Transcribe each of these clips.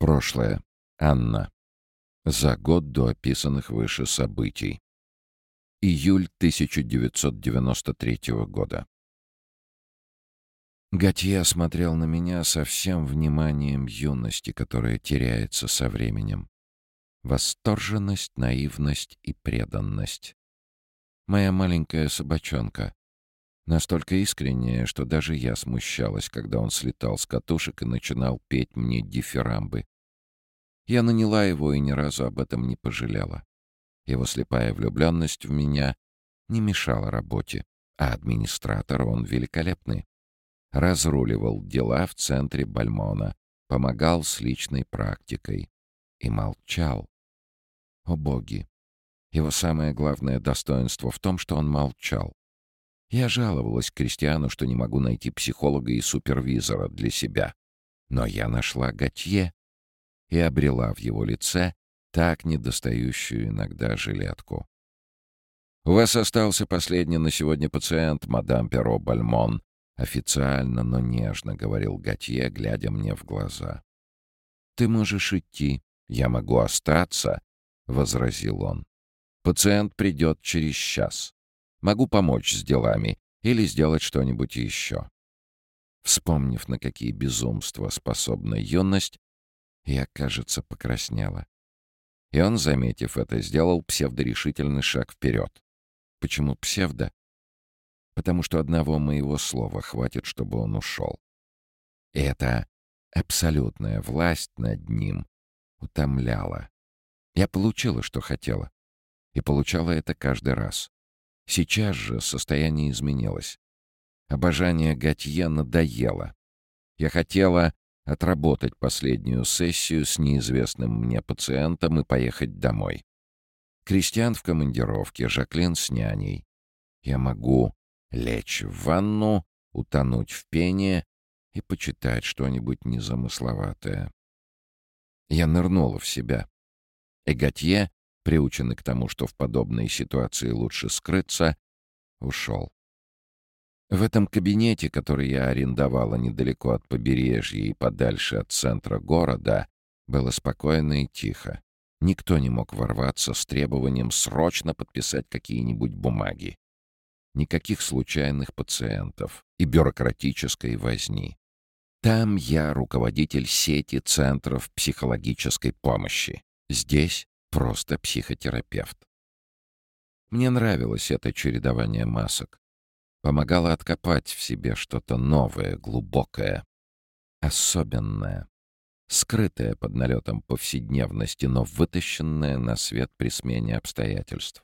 Прошлое. Анна. За год до описанных выше событий. Июль 1993 года. Готье смотрел на меня со всем вниманием юности, которая теряется со временем. Восторженность, наивность и преданность. Моя маленькая собачонка. Настолько искренняя, что даже я смущалась, когда он слетал с катушек и начинал петь мне дифирамбы. Я наняла его и ни разу об этом не пожалела. Его слепая влюбленность в меня не мешала работе, а администратор он великолепный. Разруливал дела в центре Бальмона, помогал с личной практикой и молчал. О боги! Его самое главное достоинство в том, что он молчал. Я жаловалась Кристиану, что не могу найти психолога и супервизора для себя. Но я нашла Готье и обрела в его лице так недостающую иногда жилетку. «У вас остался последний на сегодня пациент, мадам Перо Бальмон», официально, но нежно говорил Готье, глядя мне в глаза. «Ты можешь идти, я могу остаться», — возразил он. «Пациент придет через час. Могу помочь с делами или сделать что-нибудь еще». Вспомнив, на какие безумства способна юность, я, кажется, покраснела. И он, заметив это, сделал псевдорешительный шаг вперед. Почему псевдо? Потому что одного моего слова хватит, чтобы он ушел. И эта абсолютная власть над ним утомляла. Я получила, что хотела. И получала это каждый раз. Сейчас же состояние изменилось. Обожание Готье надоело. Я хотела отработать последнюю сессию с неизвестным мне пациентом и поехать домой. Кристиан в командировке, Жаклин с няней. Я могу лечь в ванну, утонуть в пене и почитать что-нибудь незамысловатое. Я нырнула в себя. Эготье, приученный к тому, что в подобной ситуации лучше скрыться, ушел. В этом кабинете, который я арендовала недалеко от побережья и подальше от центра города, было спокойно и тихо. Никто не мог ворваться с требованием срочно подписать какие-нибудь бумаги. Никаких случайных пациентов и бюрократической возни. Там я руководитель сети центров психологической помощи. Здесь просто психотерапевт. Мне нравилось это чередование масок помогала откопать в себе что-то новое, глубокое, особенное, скрытое под налетом повседневности, но вытащенное на свет при смене обстоятельств.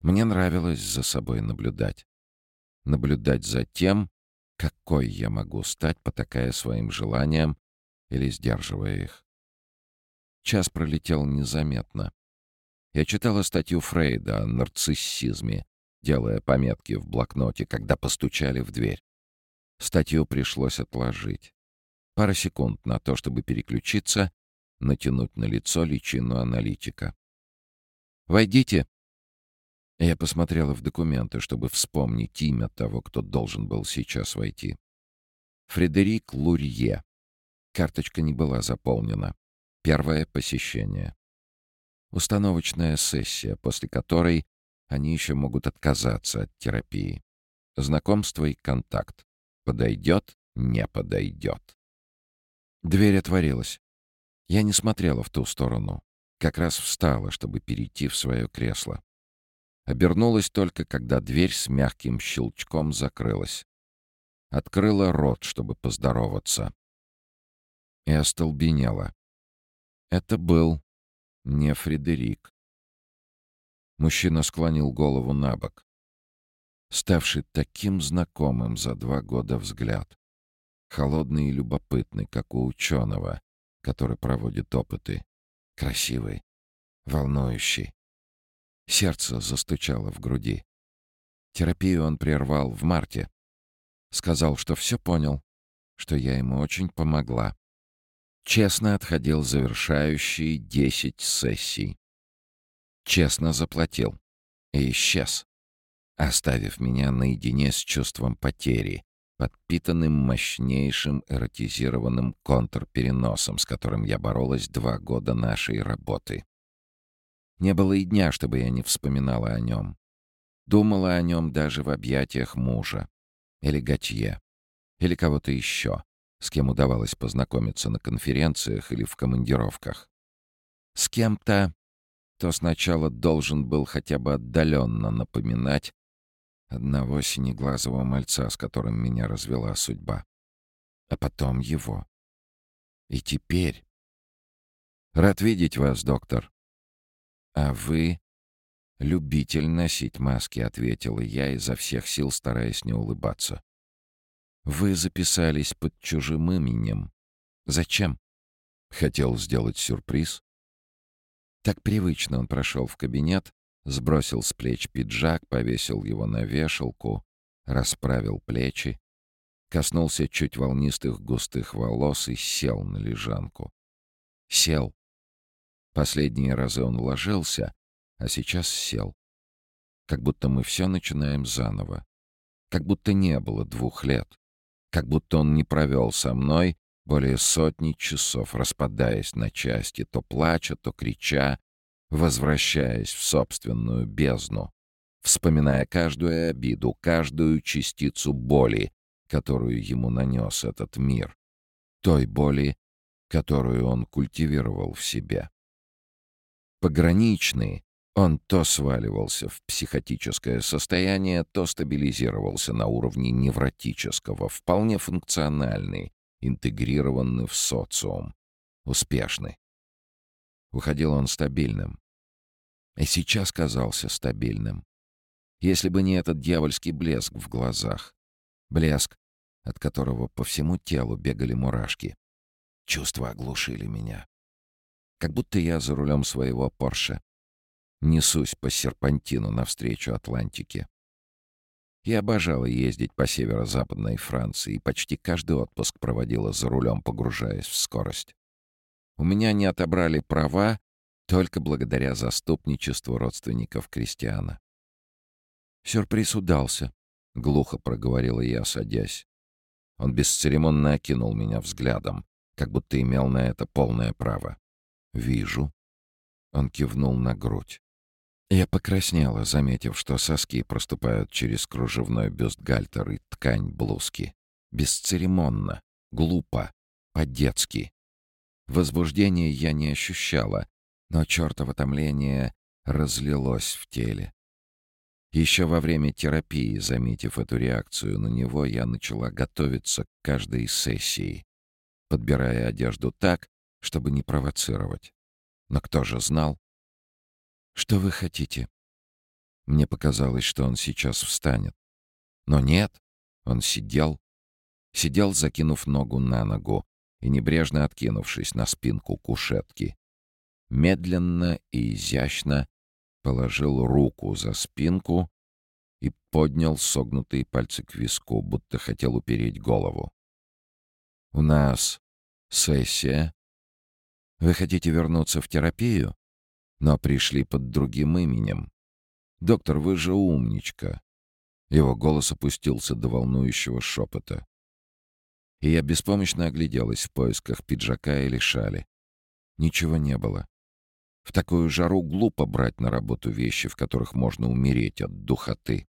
Мне нравилось за собой наблюдать. Наблюдать за тем, какой я могу стать, потакая своим желаниям или сдерживая их. Час пролетел незаметно. Я читала статью Фрейда о нарциссизме делая пометки в блокноте, когда постучали в дверь. Статью пришлось отложить. Пара секунд на то, чтобы переключиться, натянуть на лицо личину аналитика. «Войдите!» Я посмотрела в документы, чтобы вспомнить имя того, кто должен был сейчас войти. Фредерик Лурье. Карточка не была заполнена. Первое посещение. Установочная сессия, после которой они еще могут отказаться от терапии. Знакомство и контакт. Подойдет, не подойдет. Дверь отворилась. Я не смотрела в ту сторону. Как раз встала, чтобы перейти в свое кресло. Обернулась только, когда дверь с мягким щелчком закрылась. Открыла рот, чтобы поздороваться. И остолбенела. Это был не Фредерик. Мужчина склонил голову на бок. Ставший таким знакомым за два года взгляд. Холодный и любопытный, как у ученого, который проводит опыты. Красивый, волнующий. Сердце застучало в груди. Терапию он прервал в марте. Сказал, что все понял, что я ему очень помогла. Честно отходил завершающие десять сессий. Честно заплатил. И исчез, оставив меня наедине с чувством потери, подпитанным мощнейшим эротизированным контрпереносом, с которым я боролась два года нашей работы. Не было и дня, чтобы я не вспоминала о нем. Думала о нем даже в объятиях мужа. Или Готье. Или кого-то еще, с кем удавалось познакомиться на конференциях или в командировках. С кем-то, кто сначала должен был хотя бы отдаленно напоминать одного синеглазого мальца, с которым меня развела судьба. А потом его. И теперь... Рад видеть вас, доктор. А вы любитель носить маски, ответила я, изо всех сил стараясь не улыбаться. Вы записались под чужим именем. Зачем? Хотел сделать сюрприз. Так привычно он прошел в кабинет, Сбросил с плеч пиджак, повесил его на вешалку, расправил плечи, коснулся чуть волнистых густых волос и сел на лежанку. Сел. Последние разы он ложился, а сейчас сел. Как будто мы все начинаем заново. Как будто не было двух лет. Как будто он не провел со мной более сотни часов, распадаясь на части, то плача, то крича, возвращаясь в собственную бездну, вспоминая каждую обиду, каждую частицу боли, которую ему нанес этот мир, той боли, которую он культивировал в себе. Пограничный, он то сваливался в психотическое состояние, то стабилизировался на уровне невротического, вполне функциональный, интегрированный в социум, успешный. Уходил он стабильным, и сейчас казался стабильным. Если бы не этот дьявольский блеск в глазах. Блеск, от которого по всему телу бегали мурашки. Чувства оглушили меня. Как будто я за рулем своего Порше. Несусь по серпантину навстречу Атлантике. Я обожала ездить по северо-западной Франции и почти каждый отпуск проводила за рулем, погружаясь в скорость. У меня не отобрали права, только благодаря заступничеству родственников Кристиана. «Сюрприз удался», — глухо проговорила я, садясь. Он бесцеремонно окинул меня взглядом, как будто имел на это полное право. «Вижу». Он кивнул на грудь. Я покраснела, заметив, что соски проступают через кружевной бюстгальтер и ткань блузки. Бесцеремонно, глупо, по-детски. Возбуждения я не ощущала, но чертово томление разлилось в теле. Еще во время терапии, заметив эту реакцию на него, я начала готовиться к каждой сессии, подбирая одежду так, чтобы не провоцировать. Но кто же знал? «Что вы хотите?» Мне показалось, что он сейчас встанет. Но нет, он сидел. Сидел, закинув ногу на ногу и небрежно откинувшись на спинку кушетки медленно и изящно положил руку за спинку и поднял согнутые пальцы к виску, будто хотел упереть голову. «У нас сессия. Вы хотите вернуться в терапию, но пришли под другим именем. Доктор, вы же умничка». Его голос опустился до волнующего шепота. И я беспомощно огляделась в поисках пиджака или шали. Ничего не было. В такую жару глупо брать на работу вещи, в которых можно умереть от духоты.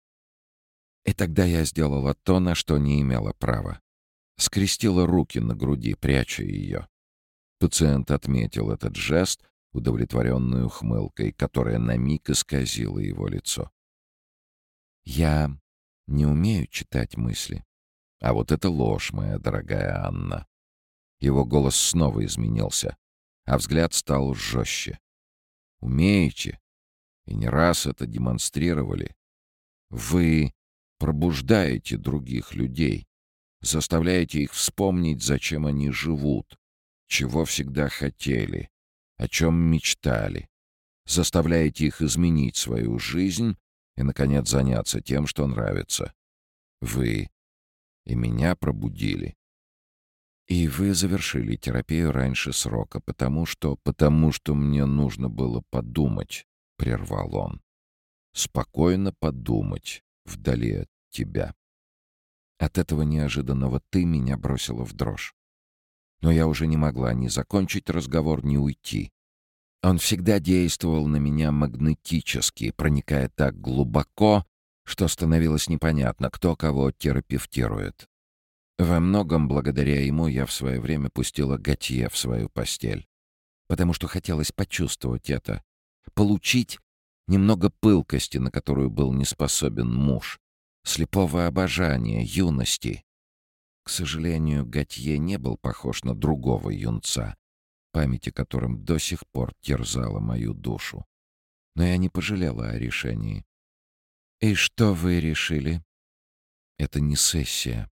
И тогда я сделала то, на что не имела права. Скрестила руки на груди, пряча ее. Пациент отметил этот жест удовлетворенной ухмылкой, которая на миг исказила его лицо. «Я не умею читать мысли. А вот это ложь, моя дорогая Анна». Его голос снова изменился, а взгляд стал жестче. Умеете, и не раз это демонстрировали. Вы пробуждаете других людей, заставляете их вспомнить, зачем они живут, чего всегда хотели, о чем мечтали, заставляете их изменить свою жизнь и, наконец, заняться тем, что нравится. Вы и меня пробудили. И вы завершили терапию раньше срока, потому что... Потому что мне нужно было подумать, — прервал он. Спокойно подумать вдали от тебя. От этого неожиданного «ты» меня бросило в дрожь. Но я уже не могла ни закончить разговор, ни уйти. Он всегда действовал на меня магнетически, проникая так глубоко, что становилось непонятно, кто кого терапевтирует. Во многом благодаря ему я в свое время пустила Готье в свою постель, потому что хотелось почувствовать это, получить немного пылкости, на которую был не способен муж, слепого обожания, юности. К сожалению, Готье не был похож на другого юнца, память о котором до сих пор терзала мою душу. Но я не пожалела о решении. «И что вы решили?» «Это не сессия.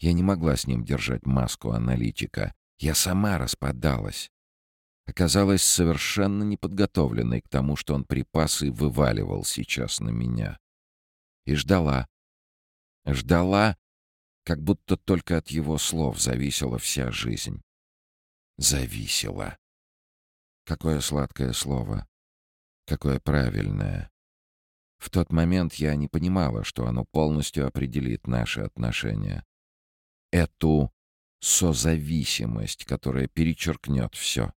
Я не могла с ним держать маску аналитика. Я сама распадалась. Оказалась совершенно неподготовленной к тому, что он припасы вываливал сейчас на меня. И ждала. Ждала, как будто только от его слов зависела вся жизнь. Зависела. Какое сладкое слово. Какое правильное. В тот момент я не понимала, что оно полностью определит наши отношения. Эту созависимость, которая перечеркнет все.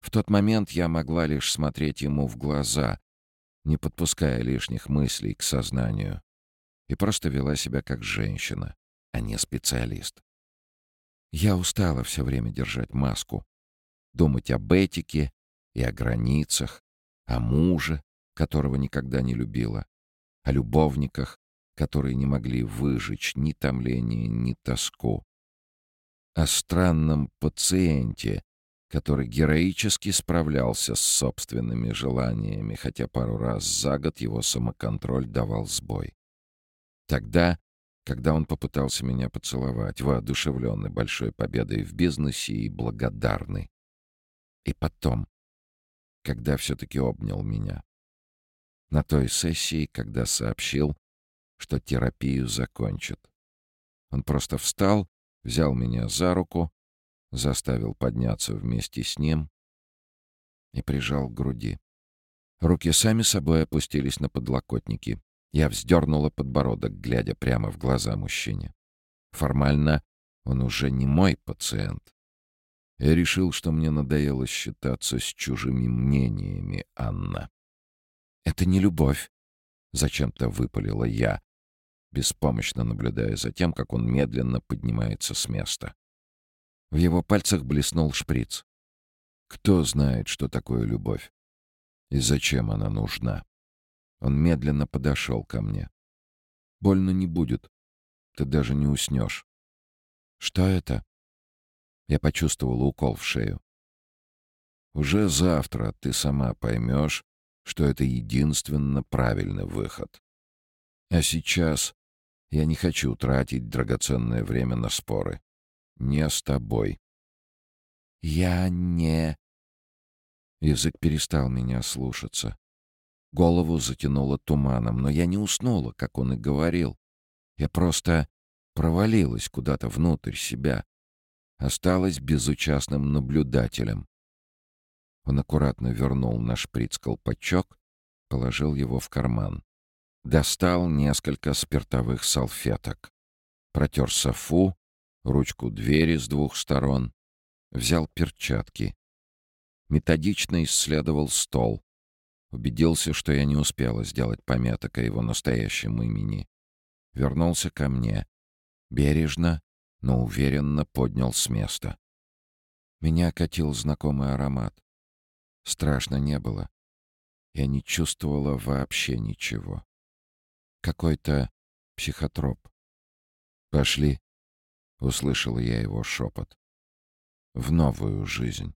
В тот момент я могла лишь смотреть ему в глаза, не подпуская лишних мыслей к сознанию, и просто вела себя как женщина, а не специалист. Я устала все время держать маску, думать об этике и о границах, о муже, которого никогда не любила, о любовниках, которые не могли выжечь ни томление, ни тоску, о странном пациенте, который героически справлялся с собственными желаниями, хотя пару раз за год его самоконтроль давал сбой. Тогда, когда он попытался меня поцеловать, воодушевленный большой победой в бизнесе и благодарный. И потом, когда все-таки обнял меня. На той сессии, когда сообщил, что терапию закончит. Он просто встал, взял меня за руку заставил подняться вместе с ним и прижал к груди. Руки сами собой опустились на подлокотники. Я вздернула подбородок, глядя прямо в глаза мужчине. Формально он уже не мой пациент. Я решил, что мне надоело считаться с чужими мнениями, Анна. «Это не любовь», — зачем-то выпалила я, беспомощно наблюдая за тем, как он медленно поднимается с места. В его пальцах блеснул шприц. Кто знает, что такое любовь? И зачем она нужна? Он медленно подошел ко мне. Больно не будет. Ты даже не уснешь. Что это? Я почувствовал укол в шею. Уже завтра ты сама поймешь, что это единственно правильный выход. А сейчас я не хочу тратить драгоценное время на споры не с тобой. Я не... Язык перестал меня слушаться. Голову затянуло туманом, но я не уснула, как он и говорил. Я просто провалилась куда-то внутрь себя. Осталась безучастным наблюдателем. Он аккуратно вернул на шприц колпачок, положил его в карман. Достал несколько спиртовых салфеток. Протер софу, ручку двери с двух сторон, взял перчатки. Методично исследовал стол. Убедился, что я не успела сделать пометок о его настоящем имени. Вернулся ко мне. Бережно, но уверенно поднял с места. Меня окатил знакомый аромат. Страшно не было. Я не чувствовала вообще ничего. Какой-то психотроп. «Пошли», — услышал я его шепот. «В новую жизнь».